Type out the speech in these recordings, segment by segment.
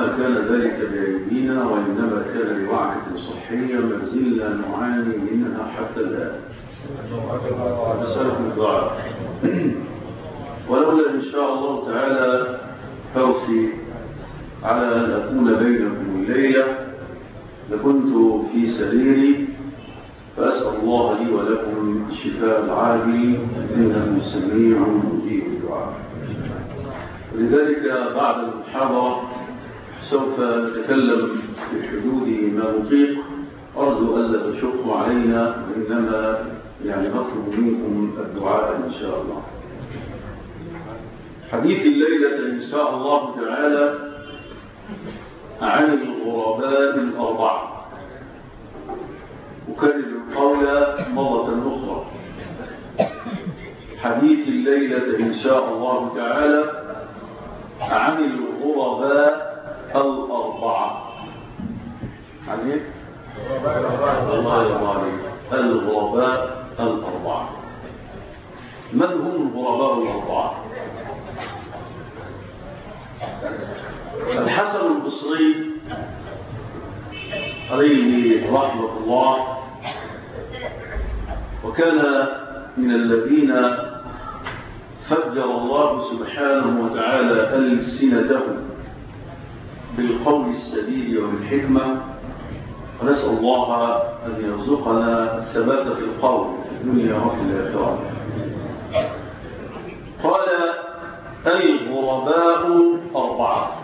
وما كان ذلك بأيدينا وإنما كان لوعكة صحية ما زلنا نعاني منها حتى الآن. نسألكم الدعاء. ولولا إن شاء الله تعالى حرصي على أن أكون بينكم الليلة لكنت في سريري فأسأل الله لي ولكم الشفاء العاجل إنه سميع مجيب الدعاء. ولذلك بعد المحاضرة سوف نتكلم بحدود ما نطيق أرجو ألا تشقوا علينا وإنما يعني نطلب منكم الدعاء إن شاء الله. حديث الليلة إن شاء الله تعالى عن الغرباء الأربعة. أكرر القول مرة أخرى. حديث الليلة إن شاء الله تعالى عن الغرباء الأربعة. إيه؟ الله يبارك الغرباء الأربعة. من هم الغرباء الأربعة؟ الحسن البصري عليه رحمة الله. وكان من الذين فجر الله سبحانه وتعالى ألسنتهم بالقول السديد والحكمة ونسأل الله أن يرزقنا الثبات في القول في الدنيا وفي الآخرة. قال الغرباء أربعة.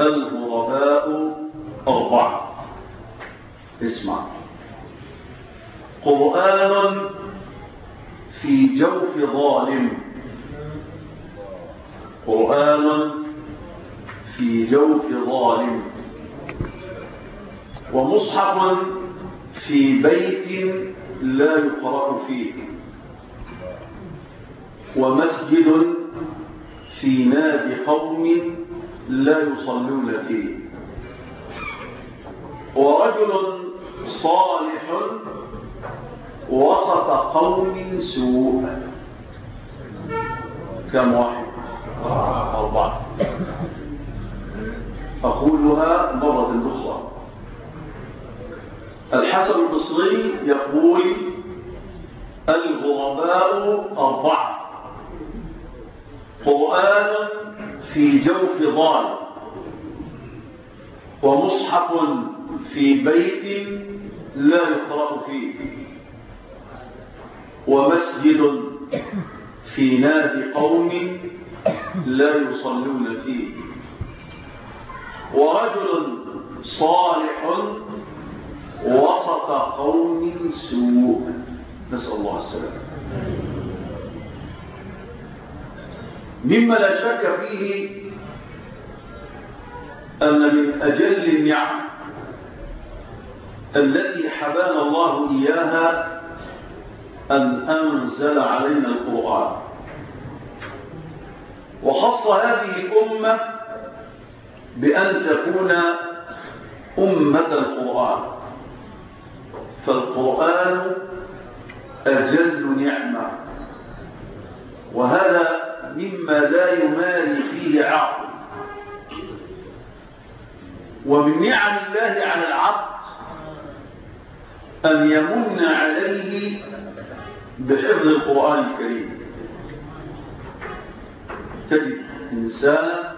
الغرباء أربعة. اسمع. قرآن في جوف ظالم. قرآن في جوف ظالم ومصحف في بيت لا يقرأ فيه ومسجد في نادي قوم لا يصلون فيه ورجل صالح وسط قوم سوء كم واحد؟ أربعة. أقولها مرة أخرى. الحسن البصري يقول الغرباء أربعة. قرآن في جوف ضال. ومصحف في بيت لا يقرأ فيه. ومسجد في نادي قوم لا يصلون فيه. ورجل صالح وسط قوم سوء. نسأل الله السلامة. مما لا شك فيه أن من أجل النعم التي حبانا الله إياها أن أنزل علينا القرآن. وخص هذه الأمة بأن تكون أمة القرآن. فالقرآن أجل نعمة. وهذا مما لا يماري فيه عقل. ومن نعم الله على العبد أن يمن عليه بحفظ القرآن الكريم. تجد إنسانا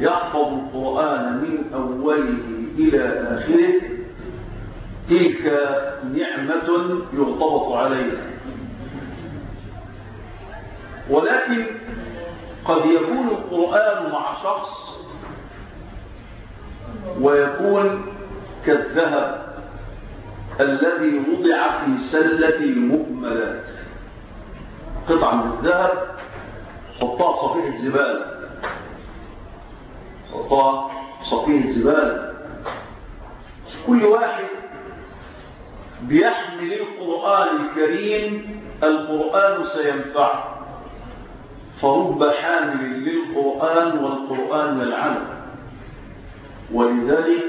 يحفظ القرآن من أوله إلى آخره تلك نعمة يرتبط عليها. ولكن قد يكون القرآن مع شخص ويكون كالذهب الذي وضع في سلة المؤملات قطعة من الذهب حطها في صفيح الزبالة حطها في صفيح الزبالة كل واحد بيحمل القرآن الكريم القرآن سينفعه. فرب حامل للقرآن والقرآن يلعنه ولذلك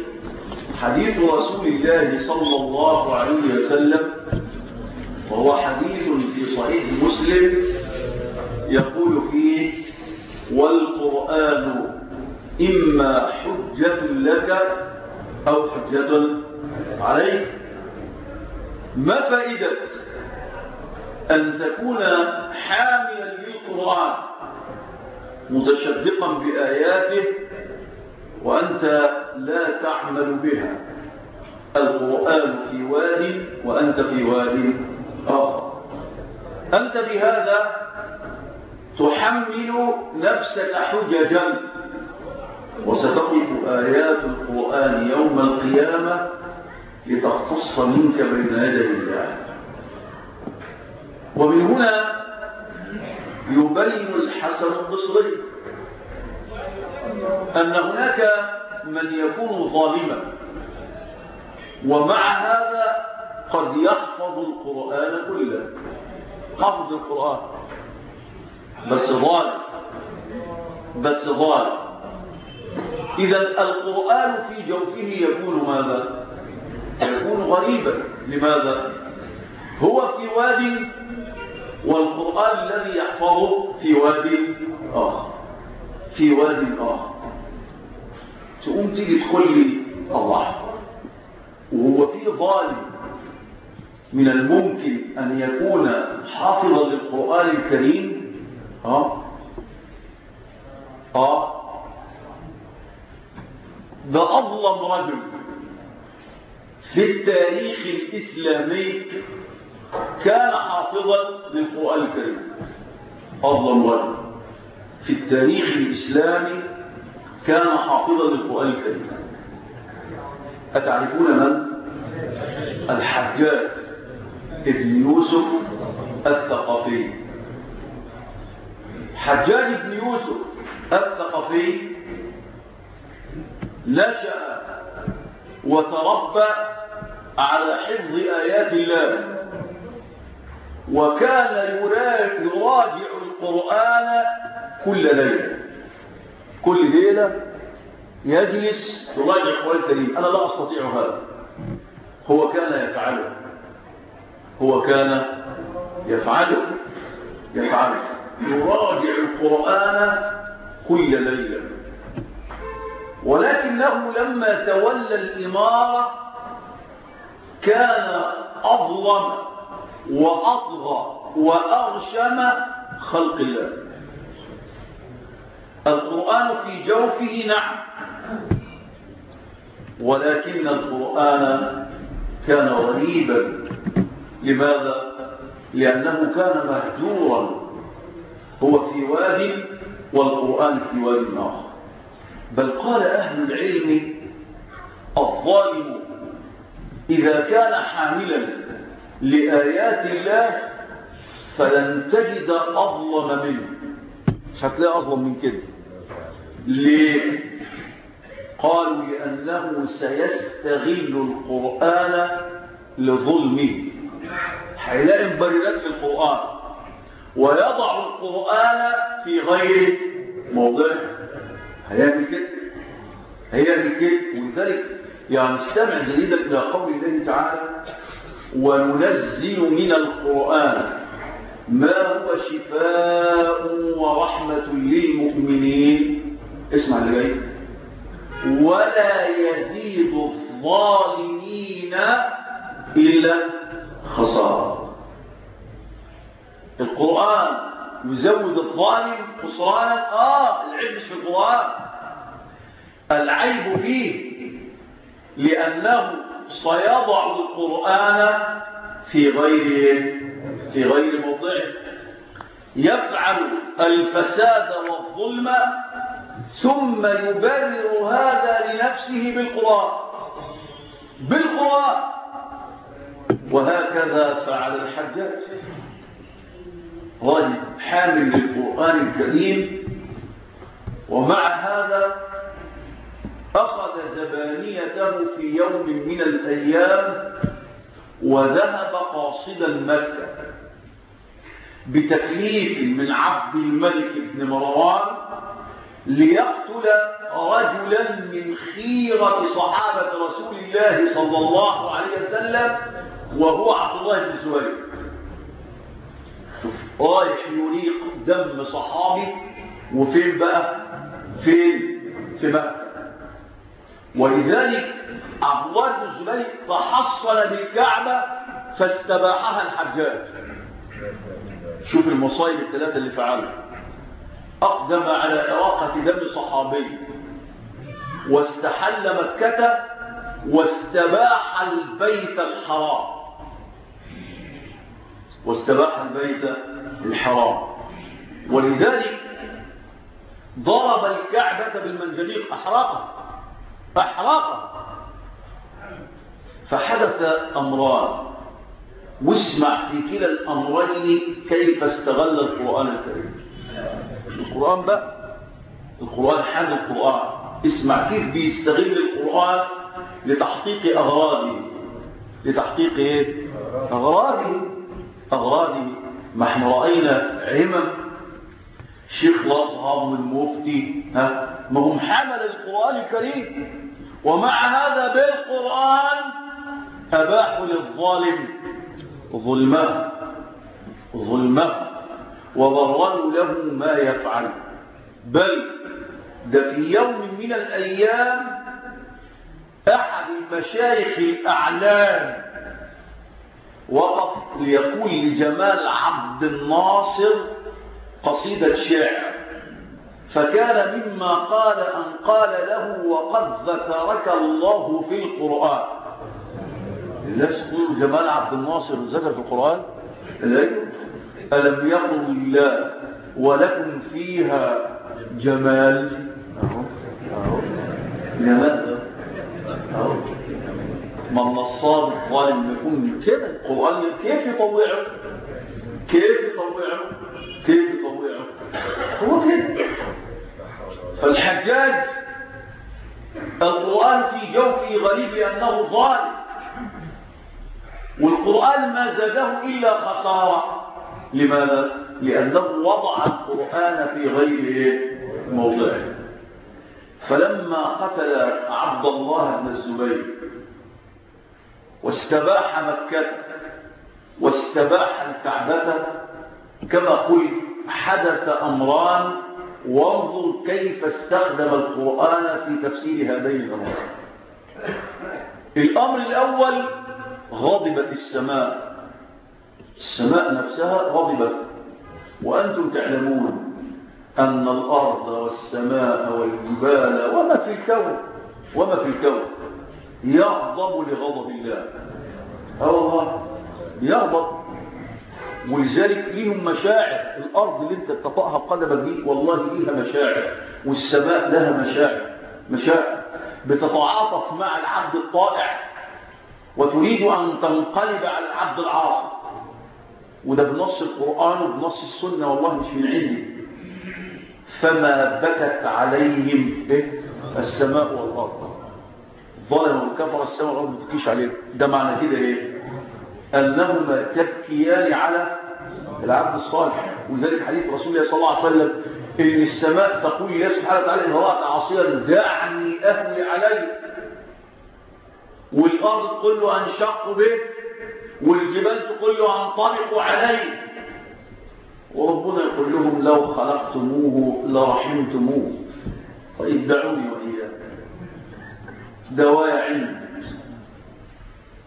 حديث رسول الله صلى الله عليه وسلم وهو حديث في صحيح مسلم يقول فيه والقرآن إما حجة لك أو حجة عليك. ما فائدة أن تكون حاملا للقرآن متشبقا بآياته وأنت لا تعمل بها؟ القرآن في واد وأنت في واد آخر. أنت بهذا تحمل نفسك حججا. وستقف آيات القرآن يوم القيامة لتختص منك بين يدي الله. ومن هنا يبين الحسن البصري أن هناك من يكون ظالما ومع هذا قد يحفظ القرآن كله. حفظ القرآن. بس ظالم. بس ظالم. إذا القرآن في جوفه يكون ماذا؟ يكون غريبا لماذا؟ هو في واد والقرآن الذي يحفظه في واد آخر في واد آخر تقوم تيجي تقول لي الله وهو في ظالم من الممكن أن يكون حافظا للقرآن الكريم آه آه ده أظلم رجل في التاريخ الإسلامي كان حافظا للقرآن الكريم. أظلم رجل في التاريخ الإسلامي كان حافظا للقرآن الكريم. أتعرفون من؟ الحجاج ابن يوسف الثقفي. حجاج بن يوسف الثقفي نشأ وتربى على حفظ آيات الله. وكان يراجع القرآن كل ليلة. كل ليلة يجلس يراجع القرآن الكريم أنا لا أستطيع هذا. هو كان يفعله. هو كان يفعله. يفعله. يراجع القرآن كل ليلة. ولكنه لما تولى الإمارة كان أظلم وأطغى وأغشم خلق الله. القرآن في جوفه نعم ولكن القرآن كان غريبا. لماذا؟ لأنه كان مهجورا. هو في واد والقرآن في واد آخر. بل قال أهل العلم الظالم إذا كان حاملا لآيات الله فلن تجد أظلم منه. مش هتلاقي أظلم من كده. ليه؟ قالوا لأنه سيستغل القرآن لظلمه. هيلاقي مبررات في القرآن. ويضع القرآن في غير موضعه. هيعمل كده هيعمل كده ولذلك يعني استمع جيدا إلى قول الله تعالى وننزل من القرآن ما هو شفاء ورحمة للمؤمنين. اسمع اللي جاي. ولا يزيد الظالمين إلا خسارة القرآن يزود الظالم خسرانا. آه العيب مش في القرآن. العيب فيه لأنه سيضع القرآن في غير في غير موضعه. يفعل الفساد والظلم ثم يبرر هذا لنفسه بالقرآن. بالقرآن. وهكذا فعل الحجاج. رجل حامل للقرآن الكريم. ومع هذا أخذ زبانيته في يوم من الأيام وذهب قاصدا مكة بتكليف من عبد الملك بن مروان ليقتل رجلا من خيرة صحابة رسول الله صلى الله عليه وسلم وهو عبد الله بن زهير رايح يريق دم صحابي وفين بقى؟ فين؟ في مكة. ولذلك بن الزبير تحصل بالكعبة فاستباحها الحجاج. شوف المصايب الثلاثة اللي فعلها. أقدم على إراقة دم صحابي. واستحل مكة واستباح البيت الحرام. واستباح البيت الحرام. ولذلك ضرب الكعبة بالمنجنيق أحراقها أحراقها فحدث أمران. واسمع في كلا الأمرين كيف استغل القرآن الكريم. القرآن بقى القرآن حال القرآن. اسمع كيف بيستغل القرآن لتحقيق أغراضه. لتحقيق إيه؟ أغراضه. أغراضه ما إحنا رأينا عمم. شيخ الأصهر والمفتي ها ما هم حمل القرآن الكريم. ومع هذا بالقرآن أباحوا للظالم ظلمه ظلمه وضرروا له ما يفعل. بل ده في يوم من الأيام أحد المشايخ الأعلام وقف ليقول لجمال عبد الناصر قصيدة شعر. فكان مما قال أن قال له وقد ذكرك الله في القرآن. الناس يقولوا جمال عبد الناصر ذكر في القرآن؟ ألم يقل الله ولكم فيها جمال؟ أهو. أهو. جمال. أهو. ما النصاب الظالم يكون كده القرآن كيف يطوعه؟ كيف يطوعه؟ كيف يطوعه؟ هو كده فالحجاج القرآن في جوفه غريب لأنه ظالم. والقرآن ما زاده إلا خسارة. لماذا؟ لأنه وضع القرآن في غير موضعه. فلما قتل عبد الله بن الزبير واستباح مكة واستباح الكعبة. كما قلت حدث أمران وانظر كيف استخدم القرآن في تفسير هذين الأمرين. الأمر الأول غضبت السماء. السماء نفسها غضبت. وأنتم تعلمون أن الأرض والسماء والجبال وما في الكون وما في الكون. يغضب لغضب الله. آه والله يغضب. ولذلك ليهم مشاعر. الأرض اللي انت تطأها بقدمك دي والله ليها مشاعر. والسماء لها مشاعر. مشاعر. بتتعاطف مع العبد الطائع. وتريد أن تنقلب على العبد العاصي. وده بنص القرآن وبنص السنة والله مش من عندي. فما بكت عليهم إيه؟ السماء والأرض. ظلموا وكفر السماء والأرض ما تبكيش عليهم ده معنى كده إيه؟ أنهما تبكيان على العبد الصالح. ولذلك حديث رسول الله صلى الله عليه وسلم إن السماء تقول يا سبحانه وتعالى إن رأت عصيرا دعني أهوي عليه والأرض تقول له أنشق به. والجبال تقول له أنطلق عليه وربنا يقول لهم لو خلقتموه لرحمتموه. طيب دعوني وإياك دواء علم.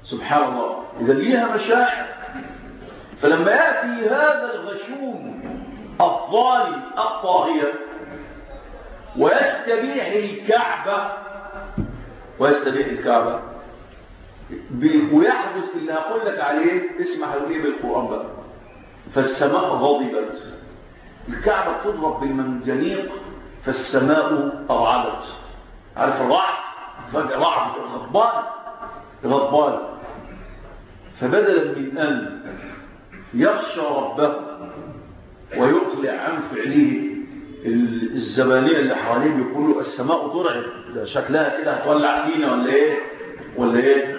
سبحان الله. إذا ليها مشاعر. فلما يأتي هذا الغشوم الظالم الطاغية ويستبيح الكعبة ويستبيح الكعبة ويحدث اللي هقول لك عليه اسمع إيه بالقرآن بقى. فالسماء غضبت. الكعبة تضرب بالمنجنيق فالسماء أرعدت عارف الرعد؟ فجأة رعد غضبان غضبان. فبدلا من أن يخشى ربه ويقلع عن فعله الزبانية اللي حواليه بيقولوا السماء ترعب شكلها كده هتولع فينا ولا إيه؟ ولا إيه؟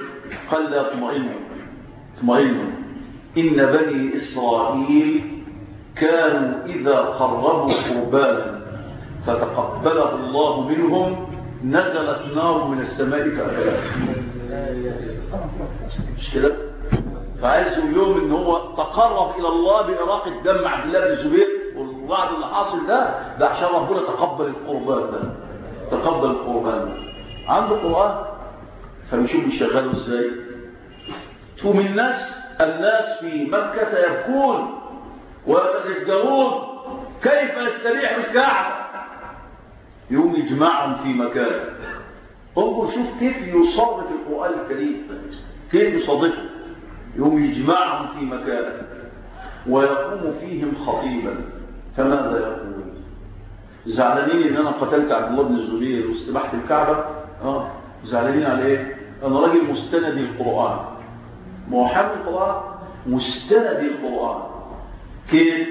قال لا اطمئنوا اطمئنوا. إن بني إسرائيل كانوا إذا قربوا قربانا فتقبله الله منهم نزلت نار من السماء فأكلت مش كده؟ فعايز يوم إن هو تقرب إلى الله بإراق الدم عبد الله بن الزبير والوعد اللي حاصل ده ده عشان ربنا تقبل القربان ده. تقبل القربان ده. عنده قرآن؟ فبيشوف بيشغله إزاي. تقوم الناس الناس في مكة يبكون ويتذكرون كيف يستريح الكعبة. يوم يجمعهم في مكان. انظر شوف كيف يصرف القرآن الكريم. كيف يصادفه. يوم يجمعهم في مكان. ويقوم فيهم خطيبا. فماذا يقول؟ زعلانين إن أنا قتلت عبد الله بن الزبير واستبحت الكعبة؟ آه. زعلانين على إيه؟ أنا راجل مستند القرآن محمد القرآن مستند القرآن كيف؟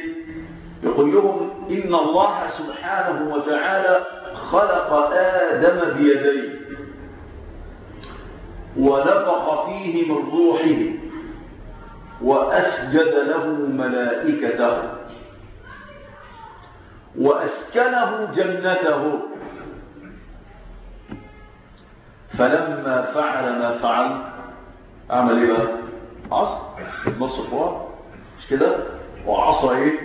يقول لهم إن الله سبحانه وتعالى خلق آدم بيديه ونفخ فيه من روحه وأسجد له ملائكته وأسكنه جنته. فلما فعل ما فعل عمل إيه بقى؟ عصى نص القرآن مش كده؟ وعصى إيه؟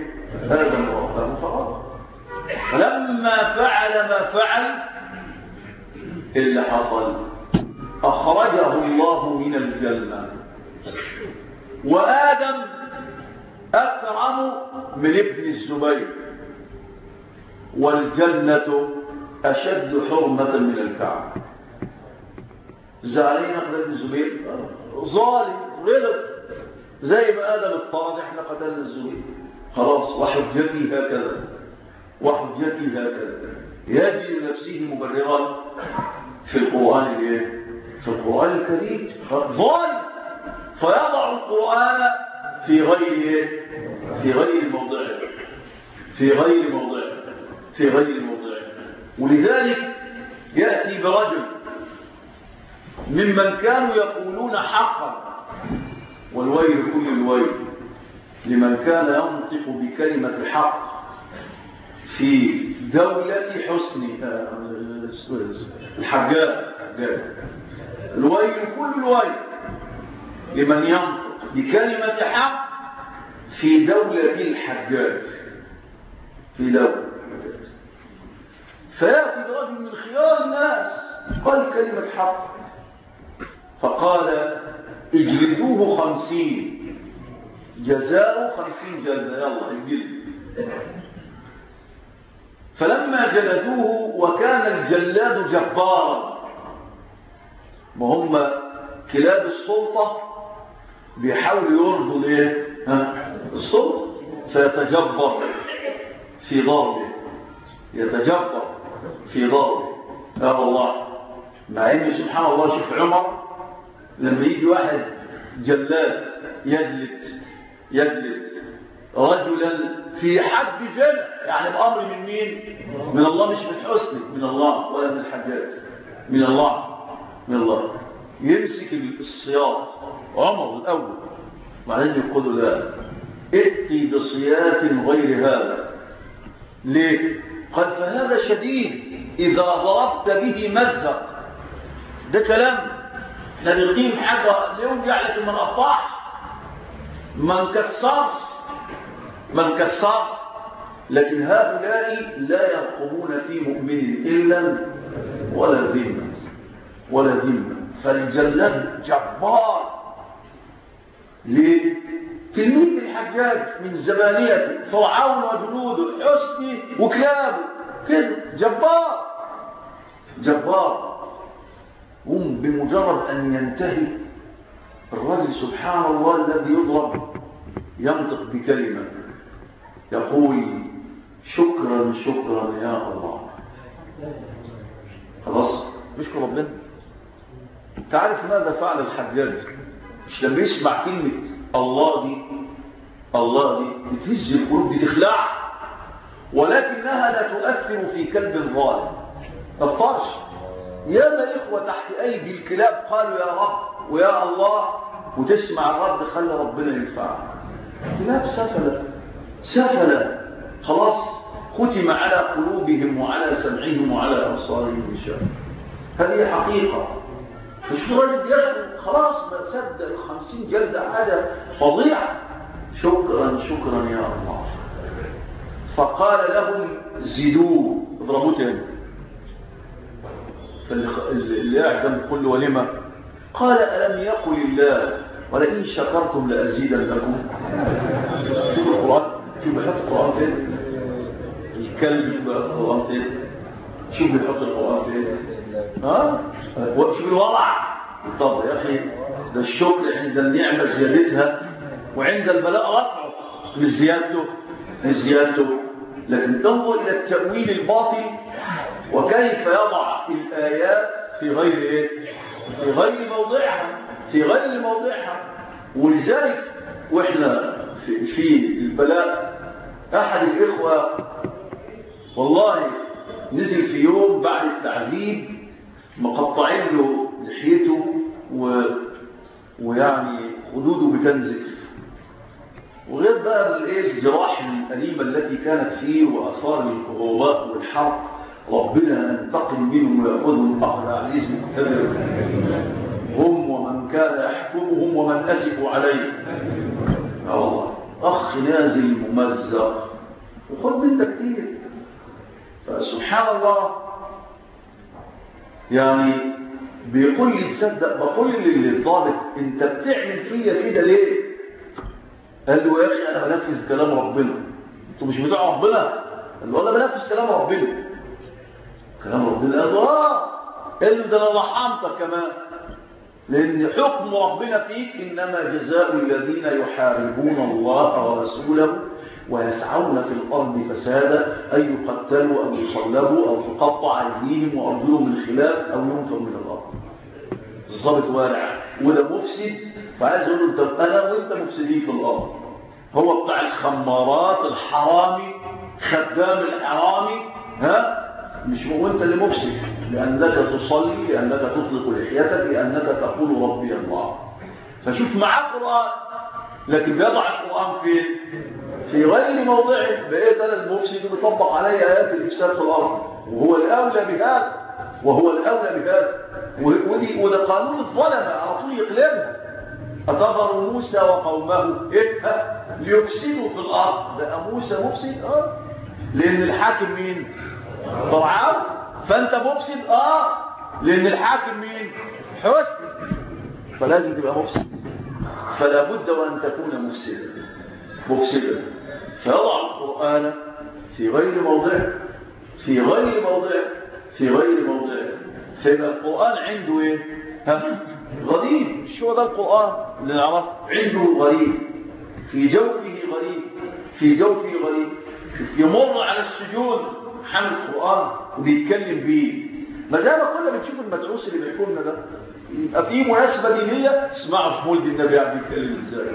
آدم ربه فغضب فلما فعل ما فعل اللي حصل. أخرجه الله من الجنة. وآدم أكرم من ابن الزبير. والجنة أشد حرمة من الكعبة. زعلين أخذ ابن الزبير؟ ظالم غلط. زي ما آدم الطاغي إحنا قتلنا الزبير. خلاص وحجتي هكذا. وحجتي هكذا يجي لنفسه مبررا في القرآن الايه في القرآن الكريم. ظالم فيضع القرآن في غير في غير موضعه في غير موضعه في غير موضعه ولذلك يأتي برجل ممن كانوا يقولون حقا. والويل كل الويل. لمن كان ينطق بكلمة الحق في دولة حسن. الحجاج الويل كل الويل. لمن ينطق بكلمة حق في دولة الحجاج. في دولة فيأتي رجل من خيار الناس قال كلمة حق. فقال اجلدوه خمسين. جزاء خمسين جلدة. يلا الجلد فلما جلدوه وكان الجلاد جبارا. وهم كلاب السلطة بيحاولوا يرضوا الايه السلطة فيتجبر في ضربه. يتجبر في ضربه. يا الله مع إن سبحان الله شوف عمر لما يجي واحد جلاد يجلد يجلد رجلا في حد جلد يعني بأمر من مين؟ من الله مش من حسن من الله ولا من الحجاج من الله من الله. يمسك الصياط. عمر الأول. وبعدين يقول لا. ائتي بصيات غير هذا. ليه؟ قال فهذا شديد. إذا ضربت به مزق. ده كلام. إحنا بنقيم حاجة يوجع لكن ما نقطعش ما نكسرش ما نكسرش لكن هؤلاء لا يرقبون في مؤمن إلا ولا ذمة ولا ذمة. فالجلاد جبار ليه؟ تلميذ الحجاج من زبانيته فرعون وجنوده حسني وكلابه كده جبار جبار. هم بمجرد أن ينتهي الرجل سبحان الله الذي يضرب ينطق بكلمة. يقول شكرا شكرا يا الله. خلاص؟ نشكر ربنا. تعرف ماذا فعل الحجاج مش لما يسمع كلمة الله دي الله دي بتهز القلوب دي تخلع ولكنها لا تؤثر في كلب ظالم. تفطرش يا ما إخوة تحت أيدي الكلاب قالوا يا رب ويا الله وتسمع الرب خلى ربنا ينفعك كلاب سفلة سفلة. خلاص ختم على قلوبهم وعلى سمعهم وعلى أبصارهم بشر هذه حقيقة. مش راجل يشكر خلاص ما صدق الخمسين جلدة حاجة فظيعة شكرا شكرا يا الله. فقال لهم زيدوه اضربوه تاني. فاللي قاعد جنب كل ولمة قال ألم يقل الله ولئن شكرتم لأزيدنكم. شوف القرآن. شوف بيحط القرآن فين الكلب بيحط القرآن فين شوف بيحط القرآن فين ها؟ شوف الوضع؟ طب يا أخي ده الشكر عند النعمة زيادتها وعند البلاء رفعه مش زيادته مش زيادته. لكن تنظر إلى التأويل الباطل وكيف يضع الآيات في غير إيه؟ في غير موضعها في غير موضعها. ولذلك وإحنا في, في البلاء أحد الإخوة والله نزل في يوم بعد التعذيب مقطعين له لحيته و... ويعني خدوده بتنزف وغير بقى الإيه الجراح الأليمة التي كانت فيه وأثار الكروبات والحرق ربنا أنتقم منهم ويأخذهم أخذ عزيز مقتدر. هم ومن كان يحكمهم ومن أسفوا عليه. يا الله أخ نازل ممزق. وخد من كتير. فسبحان الله. يعني بيقول لي تصدق بقول للضابط أنت بتعمل فيا كده ليه؟ قال له يا أخي أنا بنفذ كلام ربنا. أنتوا مش بتوع ربنا؟ قال له أنا بنفذ كلام ربنا. كلام ربنا؟ قال له آه. قال له ده أنا رحمتك كمان. لأن حكم ربنا فيك إنما جزاء الذين يحاربون الله ورسوله ويسعون في الأرض فسادا أن يقتلوا أو يصلبوا أو تقطع أيديهم وأرجلهم من خلاف أو ينفوا من الأرض. الضابط وارع. وده مفسد. فعايز أقول له أنت أنا وأنت مفسدين في الأرض. هو بتاع الخمارات الحرامي خدام الحرامي ها؟ مش هو انت اللي مفسد. لأنك تصلي لأنك تطلق لحيتك لأنك تقول ربي الله. فشوف معاه قرآن لكن بيضع القرآن فين في غير موضعه. بقيت أنا المفسد وبيطبق علي آيات الإفساد في الأرض. وهو الأولى بهذا وهو الأولى بهذا. ودي وده قانون الظلمه على طول يقلبها. أتذر موسى وقومه؟ إيه؟ ليفسدوا في الأرض. بقى موسى مفسد؟ آه. لأن الحاكم مين؟ فرعون فأنت مفسد آه لأن الحاكم مين؟ حسن. فلازم تبقى مفسد. فلا بد وأن تكون مفسدا. مفسدا. فيضع القرآن في غير موضعه في غير موضعه في غير موضعه فيبقى القرآن عنده إيه؟ ها؟ غريب. مش هو ده القرآن؟ اللي نعرف عنده غريب. في جوفه غريب. في جوفه غريب. يمر على السجود. حمل القرآن وبيتكلم بيه. ما زال كنا بنشوف المدروس اللي بيحكوا ده؟ يبقى في مناسبة دينية؟ اسمعوا في مولد النبي عم بيتكلم إزاي.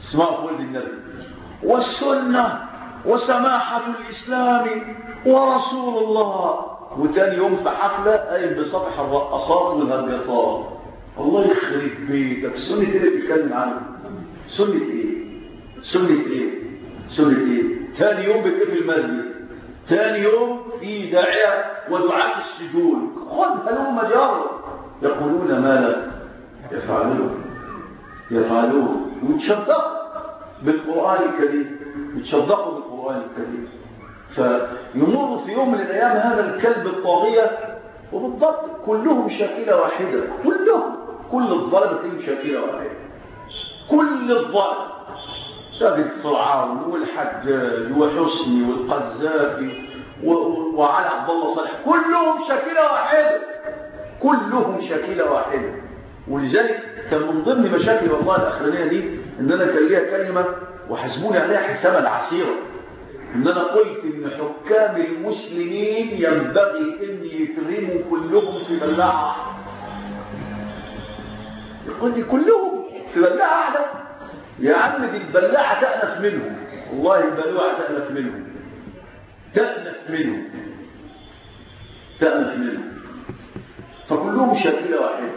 اسمعوا في مولد النبي. والسنة وسماحة الإسلام ورسول الله. وتاني يوم في حفلة قايل بصفح الرقصات والهرجطات الله يخرب بيتك. سنة إيه اللي بتتكلم عنها سنة إيه؟ سنة إيه؟ سنة إيه؟ تاني يوم بتقفل المسجد. تاني يوم في داعية ودعاء السجود خذ هلوم جار يقولون ما لا يفعلون. يفعلون. ويتشدقوا بالقرآن الكريم. يتشدقوا بالقرآن الكريم. فيمر في يوم من الأيام هذا الكلب الطاغية وبالضبط كلهم شاكلة واحدة. كلهم. كل الظلمة شاكلة واحدة. كل تجد فرعون والحجاج وحسني والقذافي وعلى عبد الله صالح. كلهم شكلة واحدة. كلهم شكلة واحدة. ولذلك كان من ضمن مشاكل والله الأخرانية دي إن أنا كان ليها كلمة وحسبوني عليها حسابا عسيرا. إن أنا قلت إن حكام المسلمين ينبغي إن يترموا كلهم في بلاعة. يقول لي كلهم في بلاعة واحدة يا عم دي البلاعة تأنف منهم والله البلاعة تأنف منهم تأنف منهم تأنف منهم فكلهم شكلة واحدة.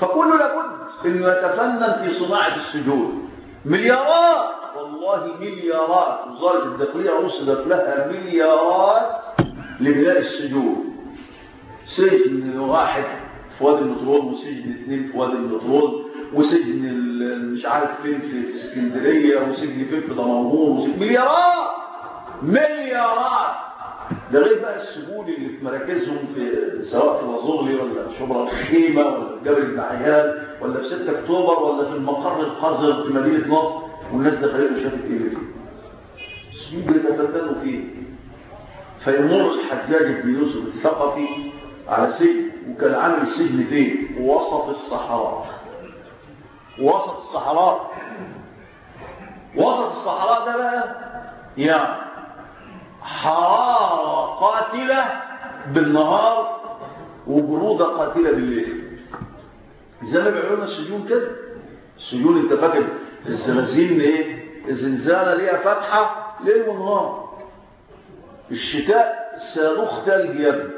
فكل لابد انه يتفنن في صناعة السجود. مليارات. والله مليارات. وزارة الداخلية رصدت لها مليارات لبناء السجود. سجن واحد في وادي البترول وسجن اثنين في وادي البترول وسجن مش عارف فين في اسكندرية وسجن فين في دمنهور مليارات! مليارات! ده غير بقى السجون اللي في مراكزهم في سواء في الازغلي ولا في شبرا الخيمة ولا في جبل المعيال ولا في 6 أكتوبر ولا في المقر القذر في مدينة نصر والناس دخلت وشافت إيه فيه. السجون بيتبدلوا فيه فيمر الحجاج بن يوسف الثقفي على سجن وكان عامل السجن فين؟ وسط الصحراء. وسط الصحراء. وسط الصحراء ده بقى يعني حرارة قاتلة بالنهار وبرودة قاتلة بالليل. زي ما بيعملوا السجون كده. السجون انت فاكر الزنازين إيه؟ الزنزانة ليها فتحة ليل ونهار. الشتاء صاروخ ثلج يا ابني.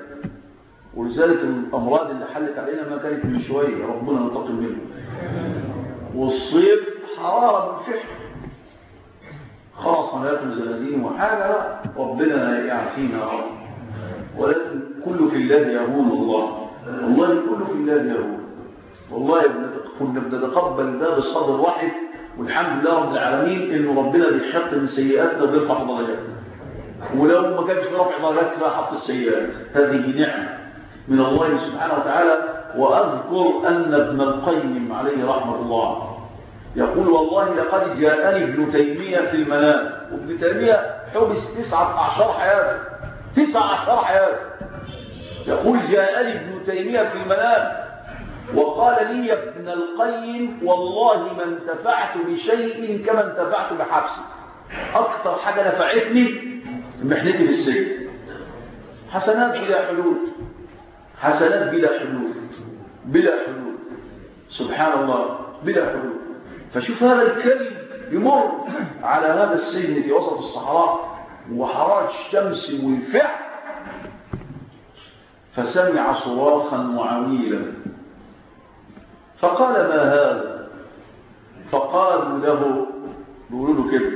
ولذلك الأمراض اللي حلت علينا ما كانت من شوية. ربنا ينتقم منه. والصيف حراره منفحه خلاص عملياتهم زلازين وحاجه لا ربنا يعافينا ولكن كله في الله يهون الله. والله كله في الله يهون. والله كنا بنتقبل ده بالصبر واحد والحمد لله رب العالمين انه ربنا بيحط من سيئاتنا وبيرفع درجاتنا ولو ما كانش في رفع درجات بقى حط السيئات. هذه نعمة من الله سبحانه وتعالى. وأذكر أن ابن القيم عليه رحمة الله يقول والله لقد جاءني ابن تيمية في المنام. وابن تيمية حبس تسعة عشر حياته. تسعة عشر حياته. يقول جاءني ابن تيمية في المنام. وقال لي يا ابن القيم والله ما انتفعت بشيء كما انتفعت بحبسي أكثر حاجة نفعتني محنتي بالسجن حسنات بلا حلول حسنات بلا حلول بلا حلول. سبحان الله بلا حلول. فشوف هذا الكلب يمر على هذا السجن في وسط الصحراء وحرارة الشمس والفعل فسمع صراخا معويلا فقال ما هذا؟ فقالوا له بيقولوا له كده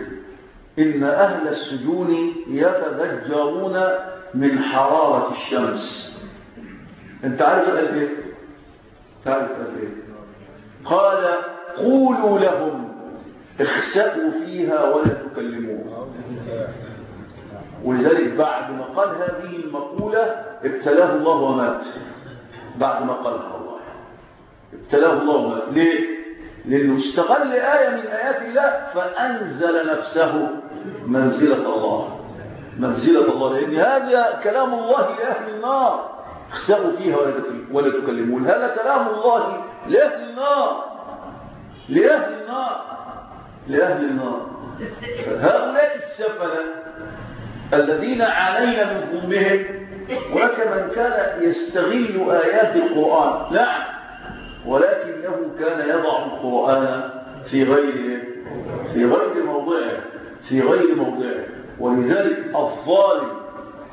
إن أهل السجون يتذجرون من حرارة الشمس. أنت عارف إيه تعرف قال قولوا لهم اخسأوا فيها ولا تكلموها. ولذلك بعد ما قال هذه المقولة ابتلاه الله ومات. بعد ما قالها الله. ابتلاه الله ومات. ليه؟ لأنه استغل آية من آيات الله فأنزل نفسه منزلة الله. منزلة الله. لأن هذا كلام الله لأهل النار. اخسأوا فيها ولا تكلمون هذا كلام الله لأهل النار. لأهل النار. لأهل النار. هؤلاء السفلة الذين عانينا من ظلمهم ولكن من كان يستغل آيات القرآن. نعم. ولكنه كان يضع القرآن في غير في غير موضعه. في غير موضعه. ولذلك الظالم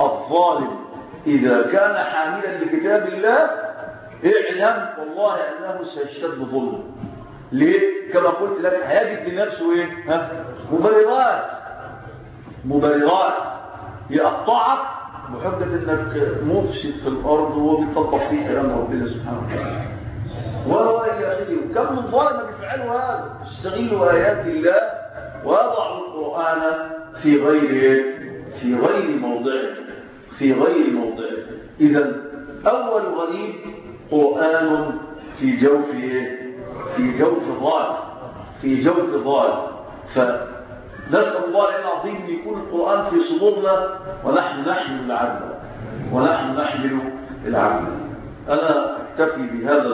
الظالم إذا كان حاملا لكتاب الله اعلم والله أنه سيشتد ظلمه. ليه؟ كما قلت لك هيجد لنفسه إيه؟ ها؟ مبررات. مبررات. يقطعك بحجة إنك مفسد في الأرض وبيطبق فيه كلام ربنا سبحانه وتعالى. وهو إلى اخره كم من ظالم بيفعلوا هذا؟ يستغلوا آيات الله ويضعوا القرآن في غير في غير موضعه. في غير موضعه اذا أول غريب قرآن في جوف في جوف الظالم في جوف ضال. فنسأل الله العظيم يكون القرآن في صدورنا ونحن نحمل العدل ونحن نحمل العدل أنا أكتفي بهذا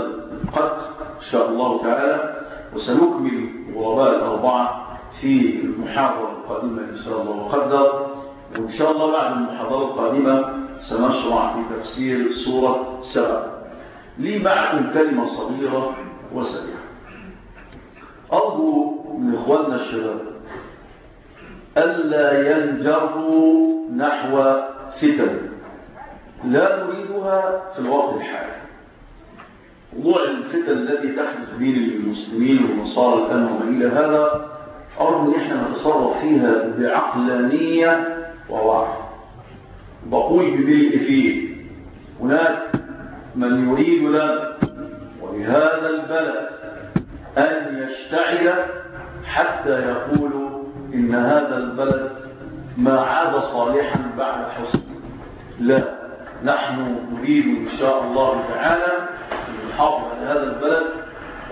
القدر إن شاء الله تعالى وسنكمل غرباء الأربعة في المحاضرة القادمة إن شاء الله. وقدر وإن شاء الله بعد المحاضرة القادمة سنشرع في تفسير سورة سبع. لي معكم كلمة صغيرة وسريعة. أرجو من إخواننا الشباب ألا ينجروا نحو فتن لا نريدها في الوقت الحالي. موضوع الفتن التي تحدث بين المسلمين والنصارى الآن وما إلى هذا أرجو أن إحنا نتصرف فيها بعقلانية بقول بملء فيه. هناك من يريد لنا ولهذا البلد أن يشتعل حتى يقولوا إن هذا البلد ما عاد صالحا بعد حسن لا نحن نريد إن شاء الله تعالى أن نحافظ على هذا البلد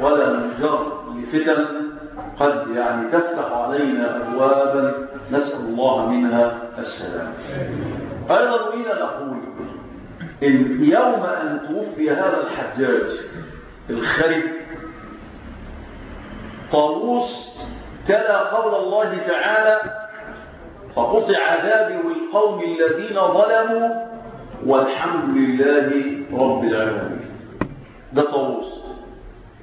ولا ننجر لفتن قد يعني تفتح علينا أبوابا نسأل الله منها السلام. أيضا أن أقول إن يوم أن توفي هذا الحجاج الخرب طاووس تلا قول الله تعالى فقطع دابر القوم الذين ظلموا والحمد لله رب العالمين. ده طاووس.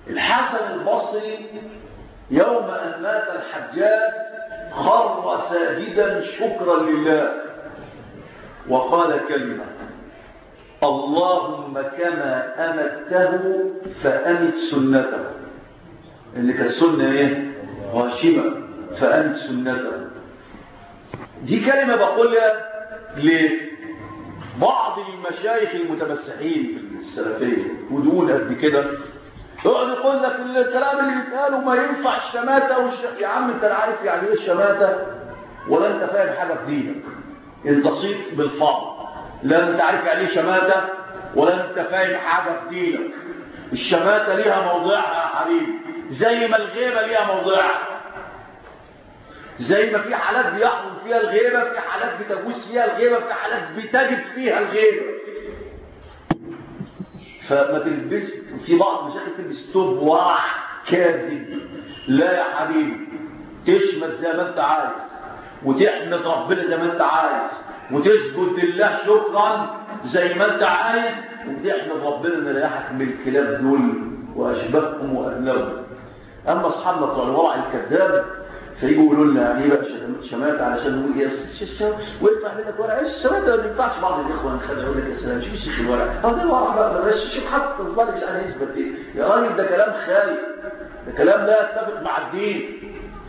الحسن البصري يوم أن مات الحجاج خر ساجدا شكرا لله وقال كلمة اللهم كما أمته فأمت سنته. اللي كانت سنة إيه؟ غاشمة. فأمت سنته. دي كلمة بقولها لبعض المشايخ المتمسحين في السلفية. ودون قد كده يقعد يقول لك الكلام اللي بيتقاله ما ينفع الشماتة والش... يا عم انت لا عارف يعني إيه الشماتة ولا انت فاهم حاجة في دينك. انت صيت بالفضل لا انت عارف يعني إيه شماتة ولا انت فاهم حاجة في دينك. الشماتة ليها موضعها يا حبيبي. زي ما الغيبة ليها موضعها زي ما في حالات بيحصل فيها الغيبة في حالات بتجوز فيها الغيبة في حالات بتجد فيها الغيبة. فما تلبس في بعض مشاكل تلبس توب واح كاذب. لا يا حبيبي تشمت زي ما انت عايز وتحمد ربنا زي ما انت عايز وتسجد لله شكرا زي ما انت عايز وتحمد ربنا إن ريحك من الكلاب دول واشباههم واهلهم أما اصحابنا بتوع الورع الكذاب فيجوا يقولوا لنا إيه بقى شمات علشان نقول يا ويطلع منك ورق إيش؟ الشمات ما ينفعش بعض الاخوه نخدعوا لك يا سلام شوف الشيخ الورق؟ هذا الورق بقى بلاش شوف حتى الظالم مش عايز يثبت إيه يا راجل ده كلام خالي ده كلام لا يتفق مع الدين.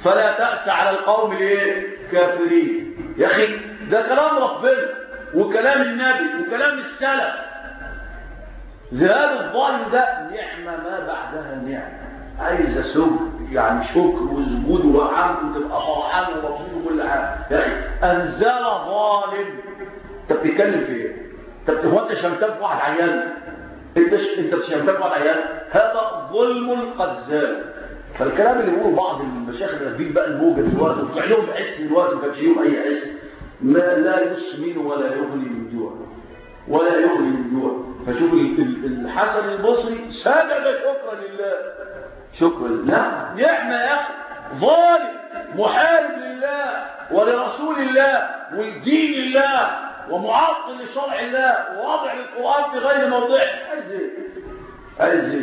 فلا تأس على القوم الايه كافرين يا أخي ده كلام ربنا وكلام النبي وكلام السلف. ذهاب الظالم ده نعمة ما بعدها نعمة. عايز سب يعني شكر وسجود وحمد وتبقى فرحان ومبسوط وكل حاجة. يا أخي أنزل ظالم. أنت بتتكلم في إيه؟ أنت هو أنت شمتان في واحد عيان؟ أنت ش... أنت شمتان في واحد عيان؟ هذا ظلم قد زال. فالكلام اللي بيقوله بعض المشايخ الرافين بقى الموجه دلوقتي وطلع لهم عز دلوقتي وما كانش لهم أي عز ما لا يسمن ولا يغني من جوع. ولا يغني من جوع. فشوف الحسن البصري سجد شكرا لله. شكرا لا نعمة يا أخي. ظالم محارب لله ولرسول الله ولدين الله ومعطل لشرع الله ووضع القرآن في غير موضعه. إيه عايز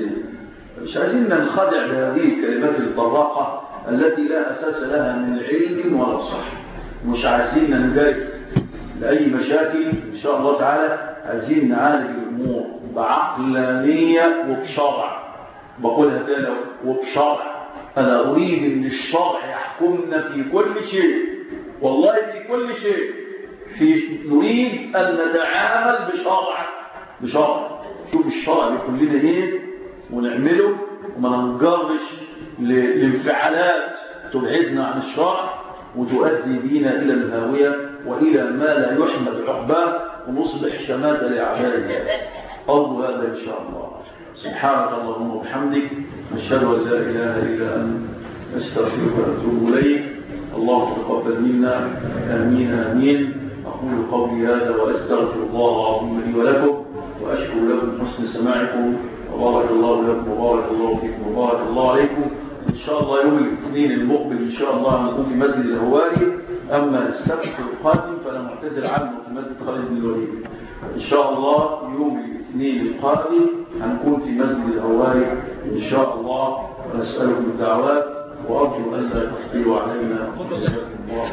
إيه مش عايزين ننخدع بهذه الكلمات البراقة التي لا أساس لها من علم ولا صح مش عايزين ننجرف لأي مشاكل. إن شاء الله تعالى عايزين نعالج الأمور بعقلانية وبشرع. بقولها تاني وبشرع أنا أريد أن الشرع يحكمنا في كل شيء. والله في كل شيء. في نريد أن نتعامل بشرع بشرع شوف الشرع بيقول لنا إيه ونعمله وما ننجرش لانفعالات تبعدنا عن الشرع وتؤدي بينا إلى الهاوية وإلى ما لا يحمد عقباه ونصبح شماتة لأعداء الله هذا إن شاء الله. سبحانك اللهم وبحمدك أشهد أن لا إله إلا أنت أستغفرك وأتوب إليك. اللهم تقبل منا. آمين آمين. أقول قولي هذا وأستغفر الله العظيم لي ولكم وأشكر لكم حسن سماعكم. وبارك الله لكم وبارك الله فيكم وبارك الله عليكم. إن شاء الله يوم الاثنين المقبل إن شاء الله هنكون في مسجد الهواري. أما السبت القادم فأنا معتذر عنه في مسجد خالد بن الوليد. إن شاء الله يوم الاثنين القادم هنكون في مسجد الهواري إن شاء الله ونسألكم الدعوات وأرجو أن لا تخطئوا علينا. الله